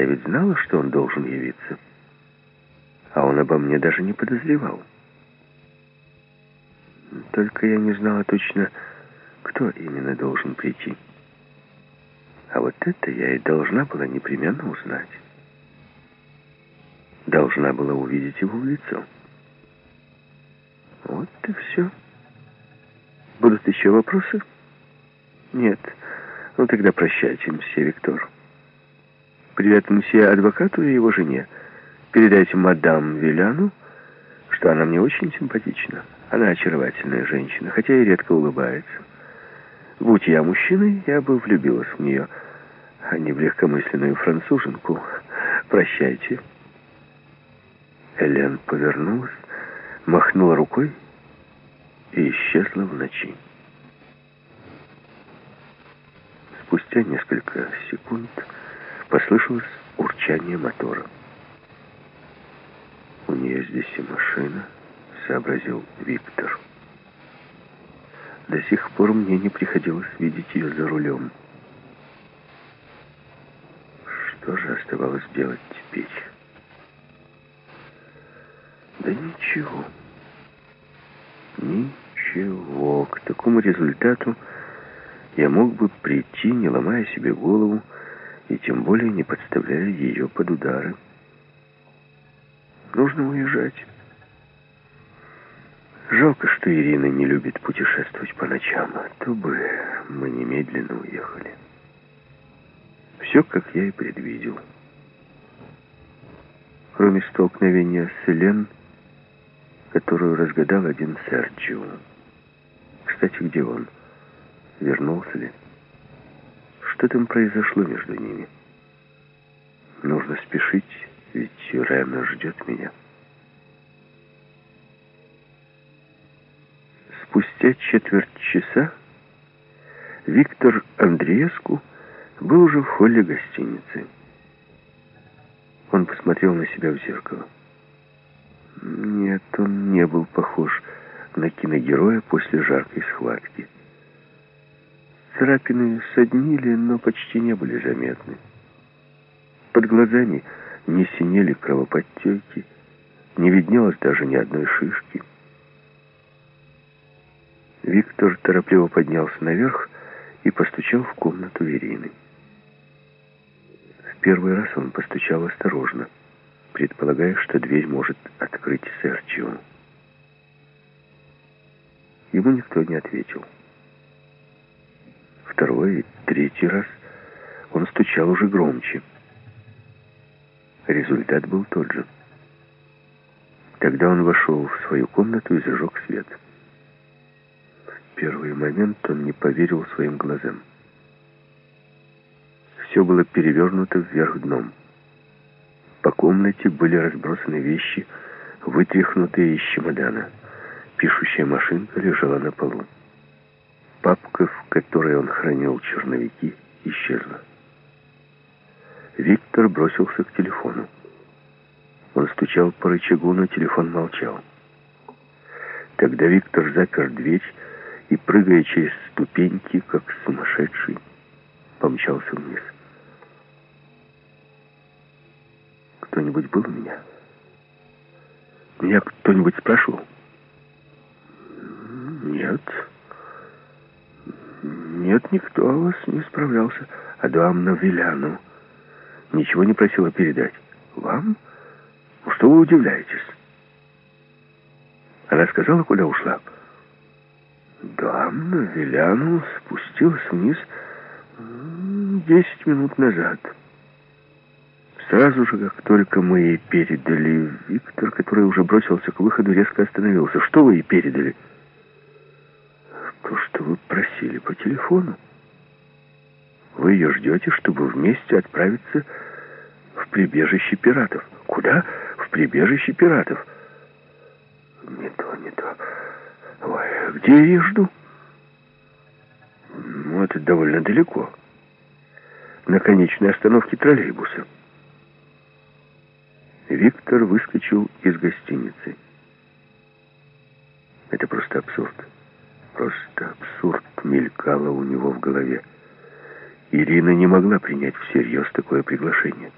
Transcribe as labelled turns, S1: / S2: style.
S1: Я ведь знала, что он должен явиться. А он обо мне даже не подозревал. Только я не знала точно, кто именно должен прийти. А вот это я и должна была непременно узнать. Должна была увидеть его в лицо. Вот и все. Будут еще вопросы? Нет. Ну тогда прощайте, мсье Виктор. Привет мсье адвокату и его жене. Передайте мадам Виляну, что она мне очень симпатична. Она очаровательная женщина, хотя и редко улыбается. Будь я мужчиной, я бы влюбилась в нее, а не в легкомысленную француженку. Прощайте. Элен повернулась, махнула рукой и исчезла в ночи. Спустя несколько секунд послышалось урчание мотора. «У нее здесь и машина», — сообразил Виктор. До сих пор мне не приходилось видеть ее за рулем. Что же оставалось делать теперь? Да ничего. Ничего. К такому результату я мог бы прийти, не ломая себе голову, и тем более не подставляя ее под удары. Нужно уезжать. Жалко, что Ирина не любит путешествовать по ночам, а то бы мы немедленно уехали. Все, как я и предвидел. Кроме столкновения с Элен, которую разгадал один Серджио. Кстати, где он? Вернулся ли? Что там произошло между ними? Нужно спешить, ведь Рена ждет меня. Спустя четверть часа Виктор Андреевску был уже в холле гостиницы. Он посмотрел на себя в зеркало. Нет, он не был похож на киногероя после жаркой схватки. Царапины соднили, но почти не были заметны. Под глазами не синели кровоподтеки, не виднелось даже ни одной шишки. Виктор торопливо поднялся наверх и постучал в комнату Ирины. В первый раз он постучал осторожно, предполагая, что дверь может открыть Серчио. Ему никто не ответил. Второй и третий раз он стучал уже громче. Результат был тот же. Тогда он вошел в свою комнату и зажег свет. «Свет» первый момент он не поверил своим глазам. Все было перевернуто вверх дном. По комнате были разбросаны вещи, вытряхнутые из чемодана. Пишущая машинка лежала на полу. Папка, в которой он хранил черновики, исчезла. Виктор бросился к телефону. Он стучал по рычагу, но телефон молчал. Тогда Виктор запер дверь и, прыгая через ступеньки, как сумасшедший, помчался вниз. Кто-нибудь был у меня? Меня кто-нибудь спрашивал? Нет. Нет, никто о вас не справлялся. Адамна Виляну ничего не просила передать. Вам? Что вы удивляетесь? Она сказала, куда ушла? Дамна Виляну спустилась вниз десять минут назад. Сразу же, как только мы ей передали, Виктор, который уже бросился к выходу, резко остановился. Что вы ей передали? То, что вы просили по телефону. Вы ее ждете, чтобы вместе отправиться в прибежище пиратов. Куда? В прибежище пиратов. Не то, не то. Ой, где я ее жду? Ну, это довольно далеко. На конечной остановке троллейбуса. Виктор выскочил из гостиницы. Это просто абсурд. Просто абсурд мелькало у него в голове. Ирина не могла принять всерьез такое приглашение.